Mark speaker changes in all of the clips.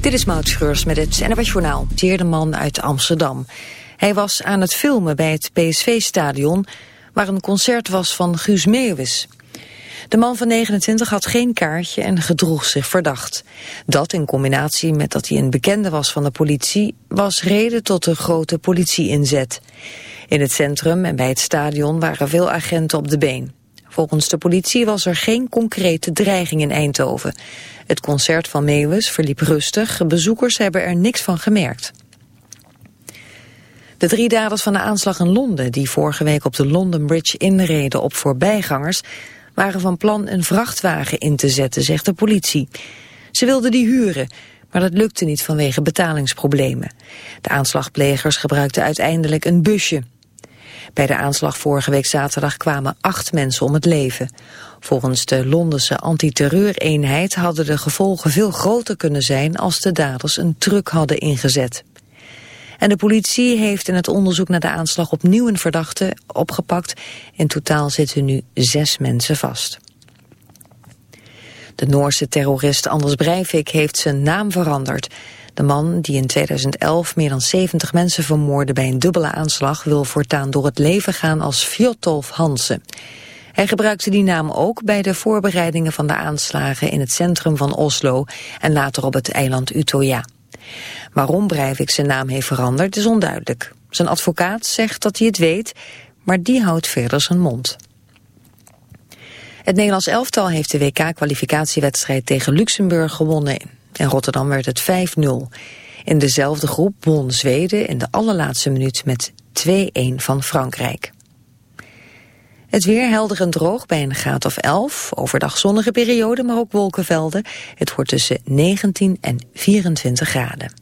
Speaker 1: Dit is Maud Schreurs met het NWS Journaal. Teerde man uit Amsterdam. Hij was aan het filmen bij het PSV-stadion... waar een concert was van Guus Meeuwis. De man van 29 had geen kaartje en gedroeg zich verdacht. Dat in combinatie met dat hij een bekende was van de politie... was reden tot de grote politieinzet. In het centrum en bij het stadion waren veel agenten op de been. Volgens de politie was er geen concrete dreiging in Eindhoven. Het concert van Meeuwis verliep rustig. Bezoekers hebben er niks van gemerkt. De drie daders van de aanslag in Londen... die vorige week op de London Bridge inreden op voorbijgangers... waren van plan een vrachtwagen in te zetten, zegt de politie. Ze wilden die huren, maar dat lukte niet vanwege betalingsproblemen. De aanslagplegers gebruikten uiteindelijk een busje. Bij de aanslag vorige week zaterdag kwamen acht mensen om het leven. Volgens de Londense antiterreureenheid hadden de gevolgen veel groter kunnen zijn als de daders een truck hadden ingezet. En de politie heeft in het onderzoek naar de aanslag opnieuw een verdachte opgepakt. In totaal zitten nu zes mensen vast. De Noorse terrorist Anders Breivik heeft zijn naam veranderd. De man, die in 2011 meer dan 70 mensen vermoordde bij een dubbele aanslag... wil voortaan door het leven gaan als Fjotolf Hansen. Hij gebruikte die naam ook bij de voorbereidingen van de aanslagen... in het centrum van Oslo en later op het eiland Utøya. Waarom Breivik zijn naam heeft veranderd is onduidelijk. Zijn advocaat zegt dat hij het weet, maar die houdt verder zijn mond. Het Nederlands elftal heeft de WK-kwalificatiewedstrijd tegen Luxemburg gewonnen. In Rotterdam werd het 5-0. In dezelfde groep won Zweden in de allerlaatste minuut met 2-1 van Frankrijk. Het weer helder en droog bij een graad of 11. Overdag zonnige periode, maar ook wolkenvelden. Het wordt tussen 19 en 24 graden.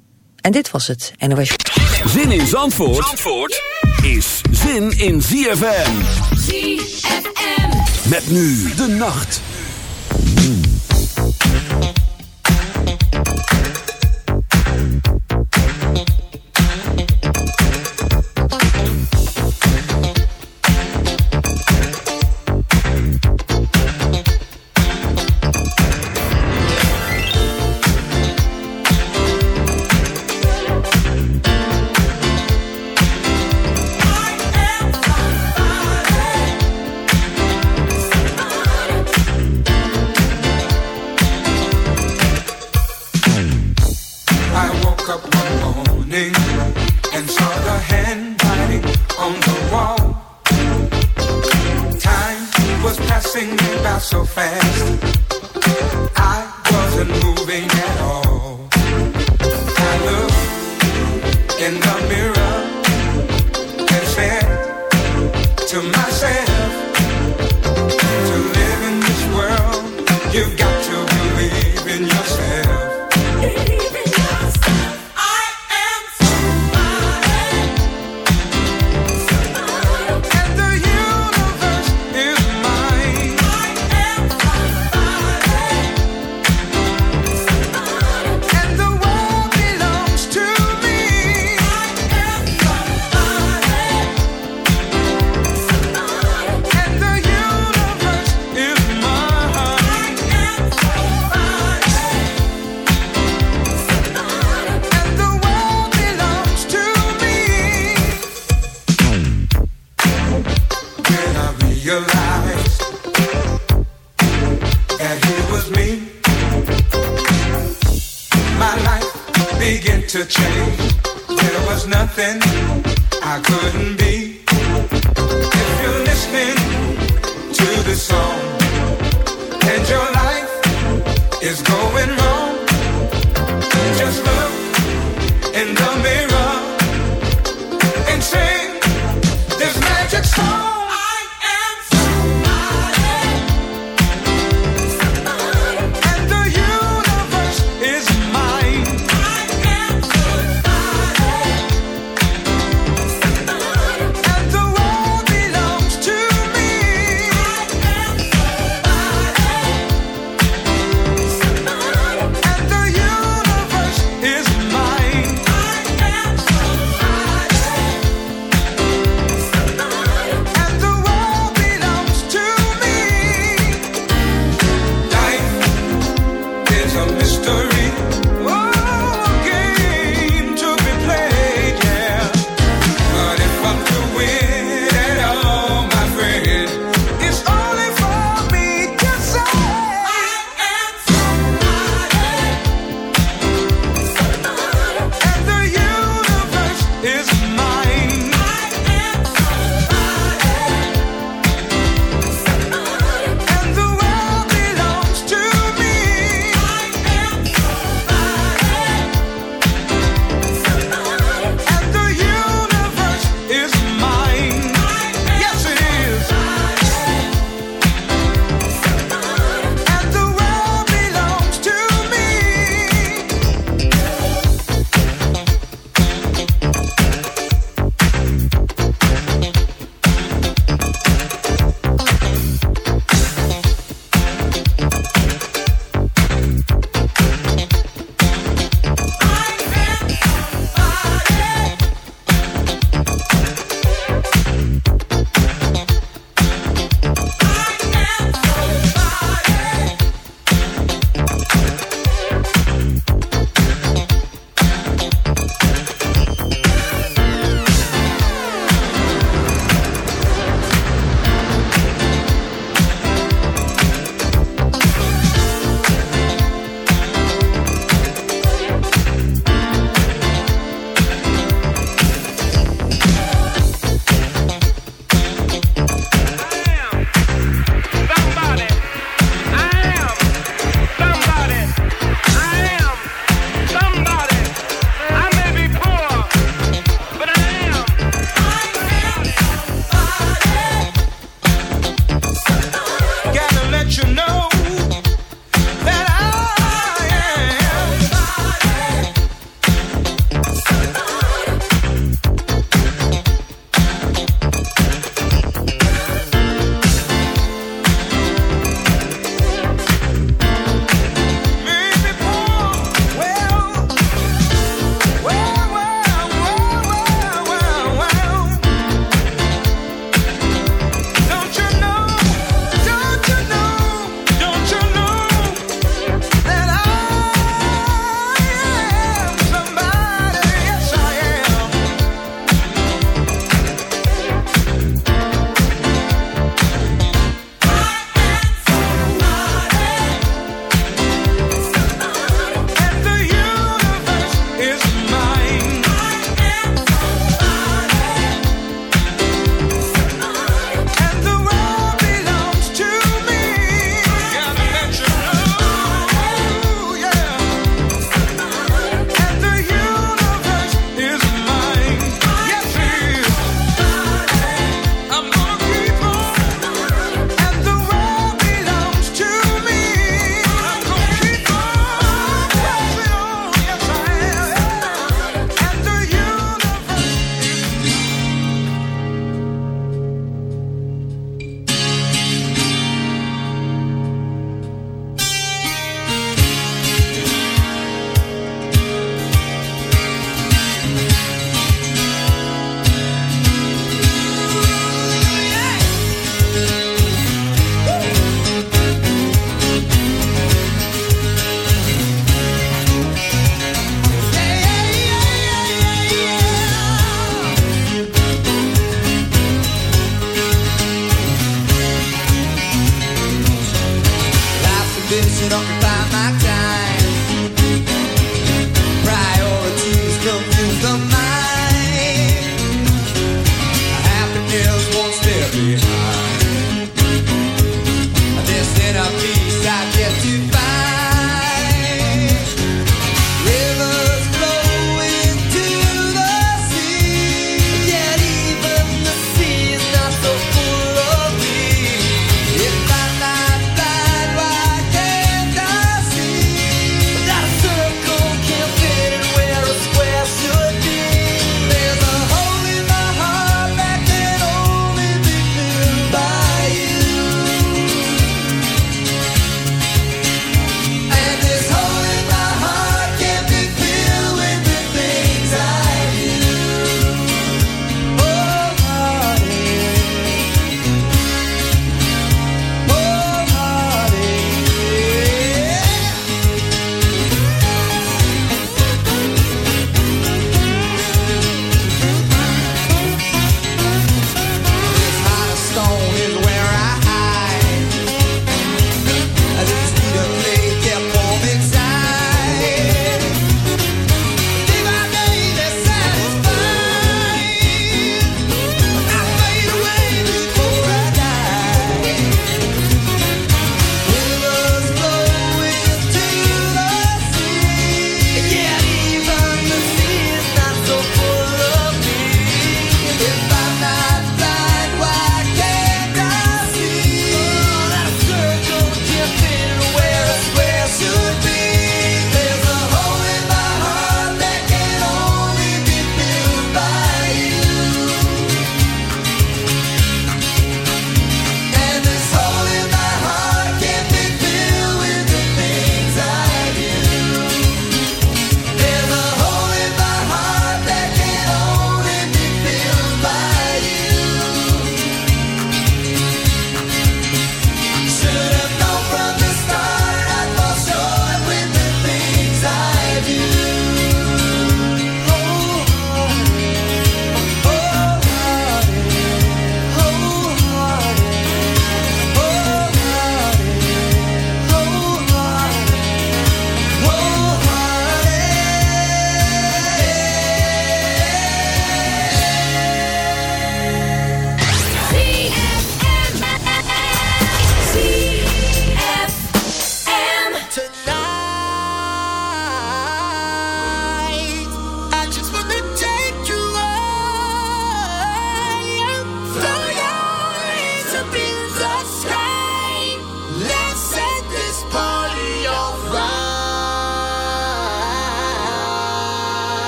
Speaker 1: En dit was het NOS.
Speaker 2: Zin in Zandvoort, Zandvoort is zin in ZFM. ZFM. Met nu de nacht.
Speaker 3: To change. There was nothing I couldn't be.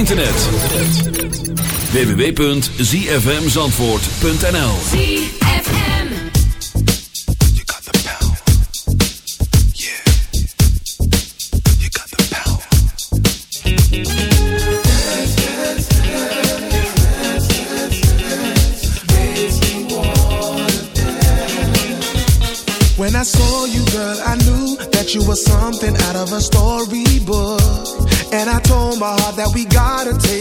Speaker 2: internet. www.zfmzandvoort.nl
Speaker 4: when I saw you, girl, I knew that you were something out of a storybook. And I told my heart that we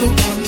Speaker 4: you. want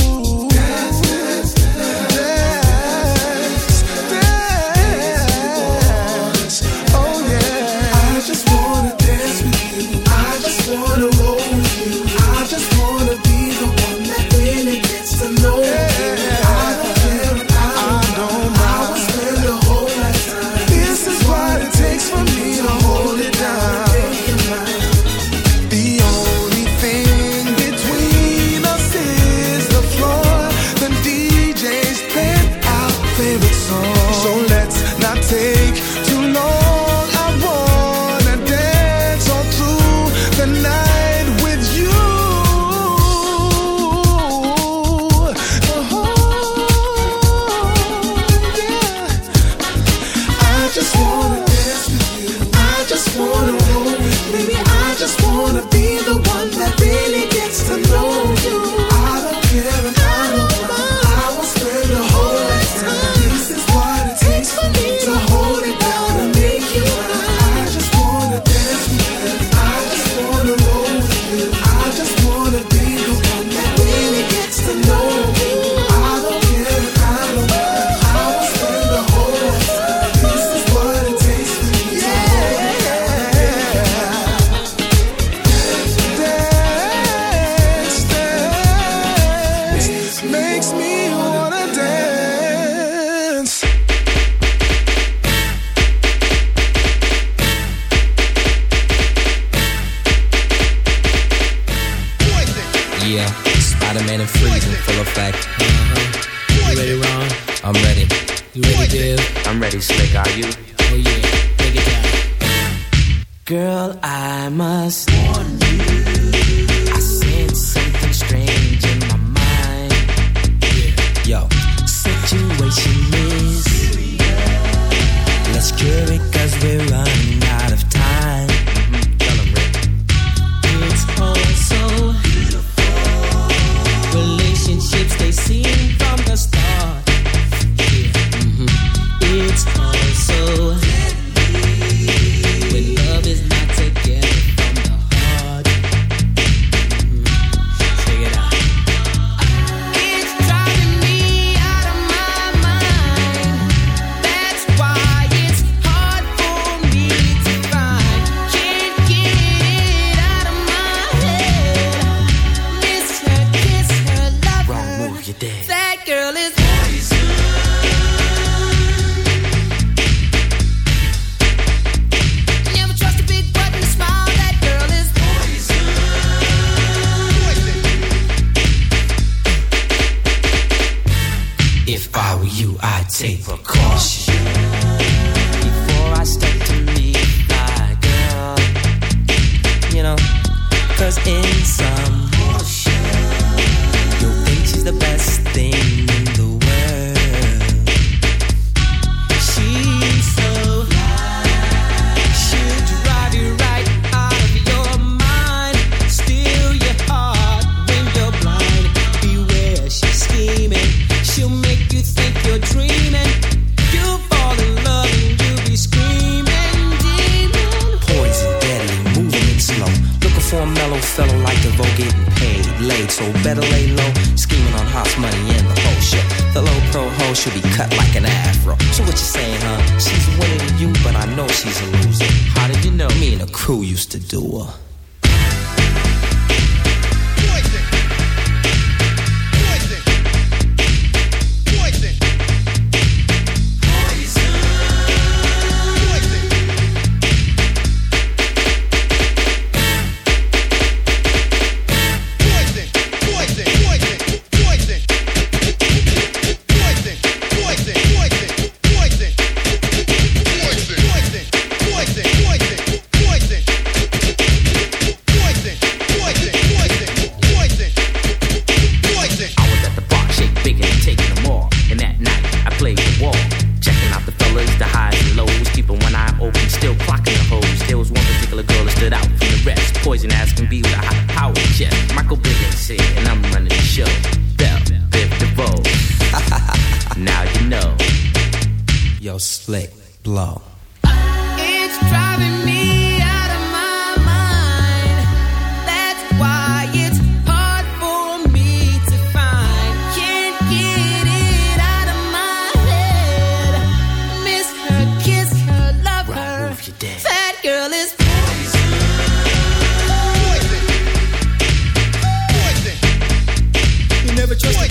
Speaker 5: never
Speaker 6: trust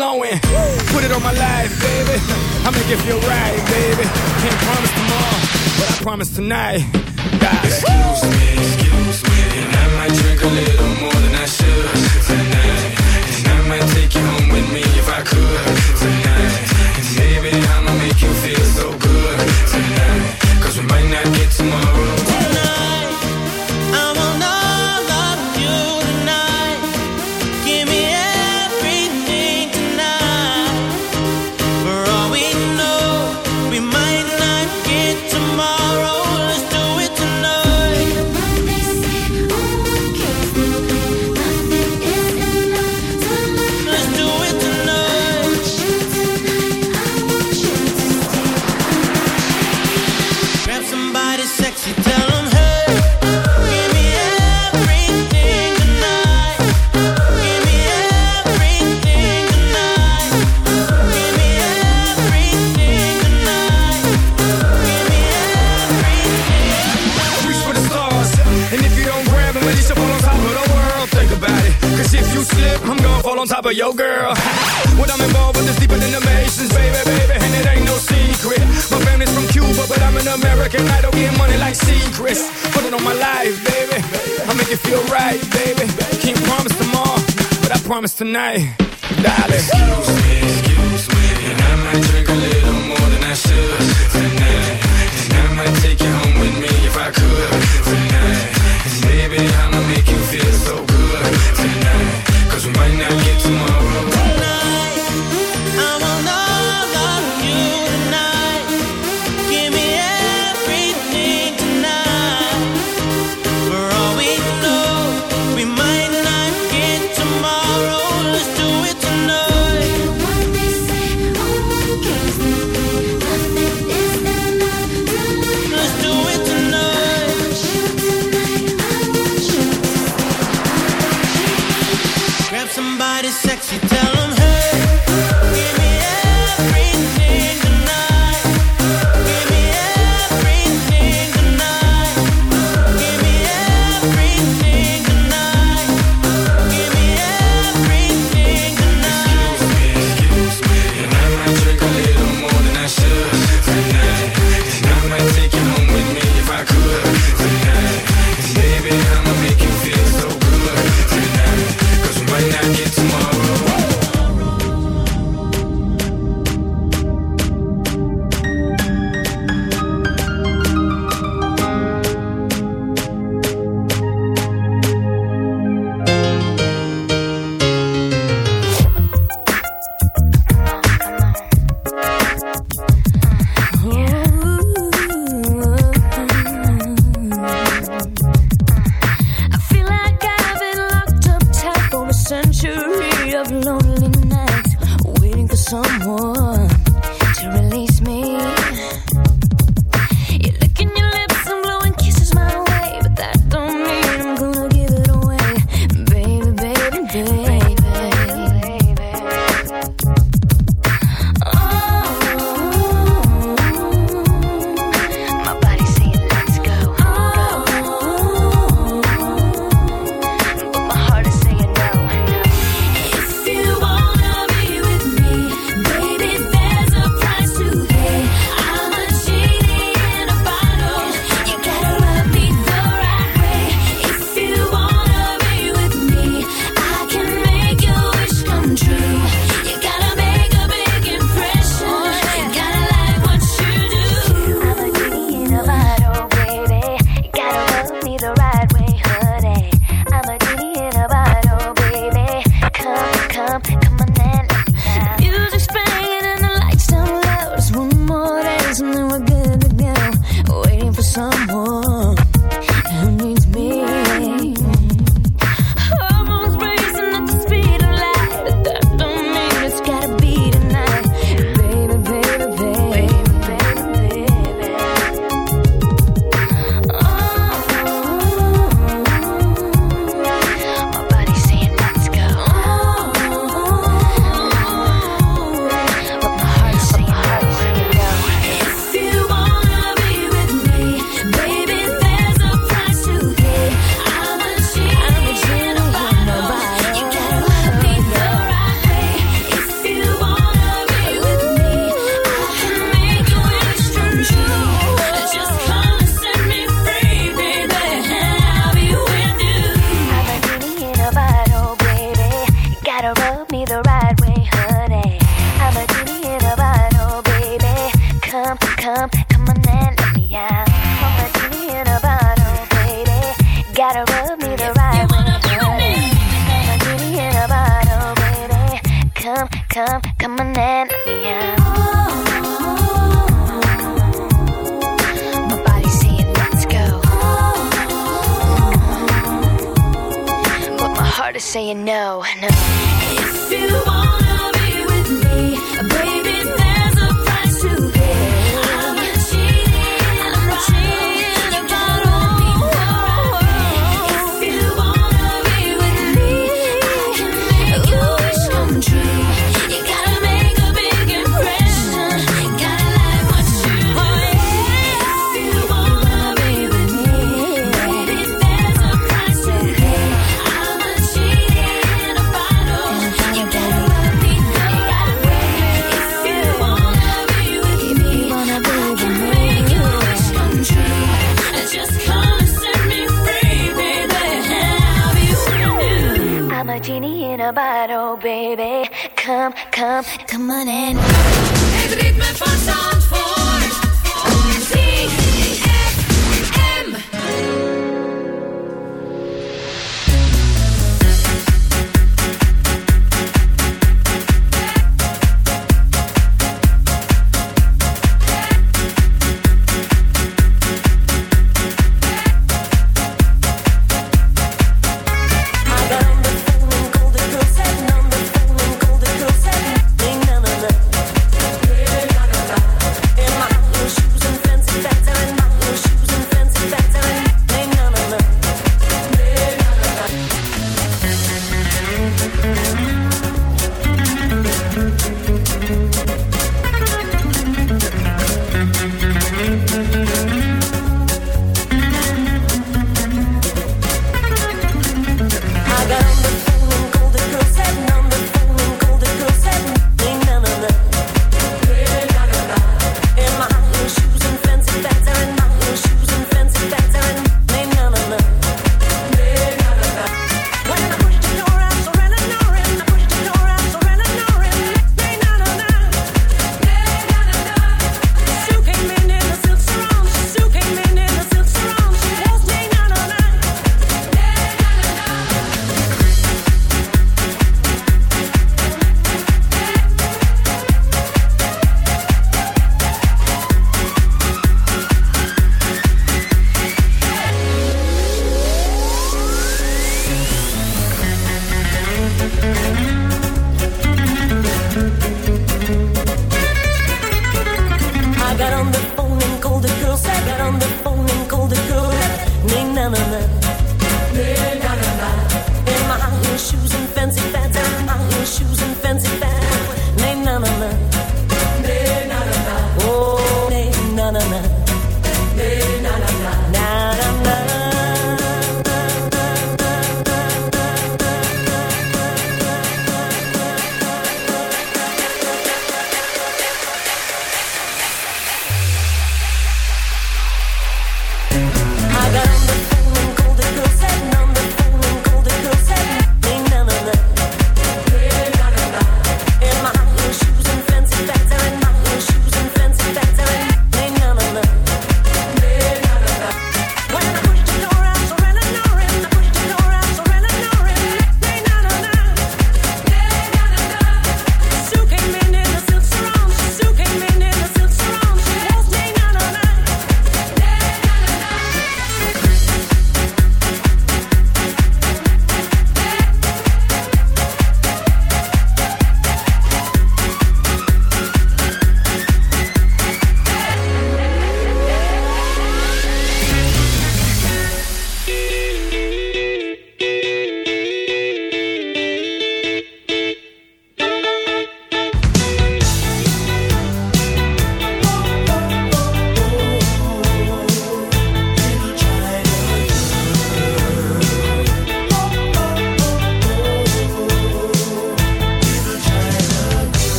Speaker 6: flowing. Put it on my life, baby. I'ma give you a ride, baby. Can't promise tomorrow, but I promise tonight. Excuse me, excuse me, and I might drink a little more than I should tonight, and I might take you home.
Speaker 7: sexy, tell